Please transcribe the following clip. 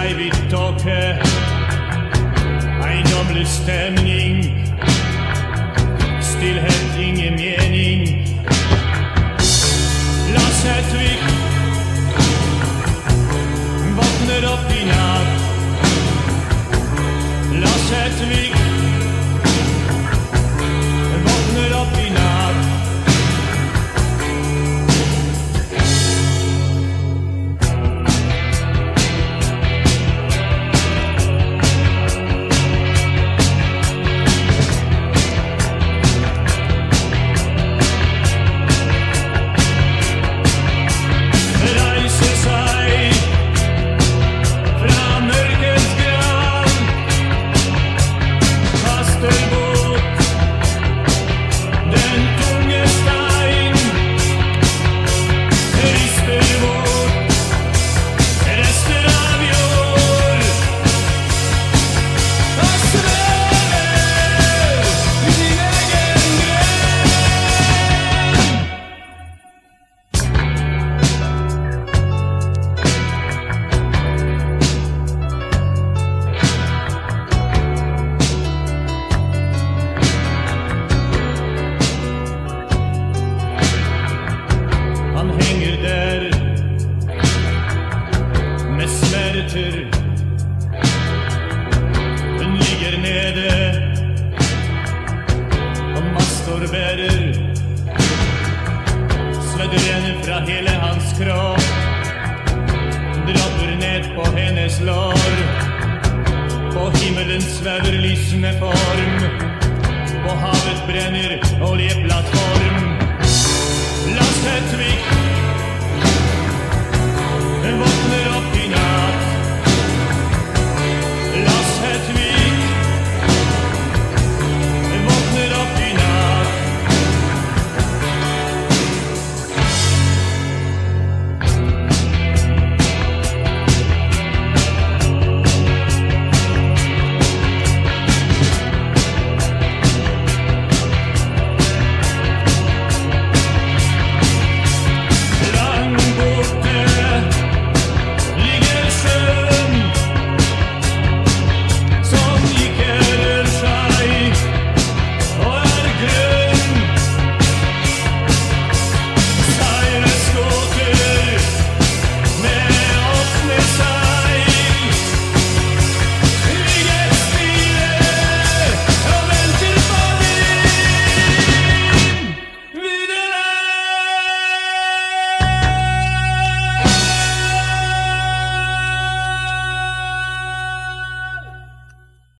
sprer seg hvitt tåke. Eiendomlig stemning. Stillhet, ingen mening. Lars Hedvig våkner opp smärtor. Den ligger nere och mastor bärer Svedd renner fra hela hans kropp. Dropper ned på hennes lår. På himmelen svever lysende form. På havet bränner oljeplattform. Lars Hedvig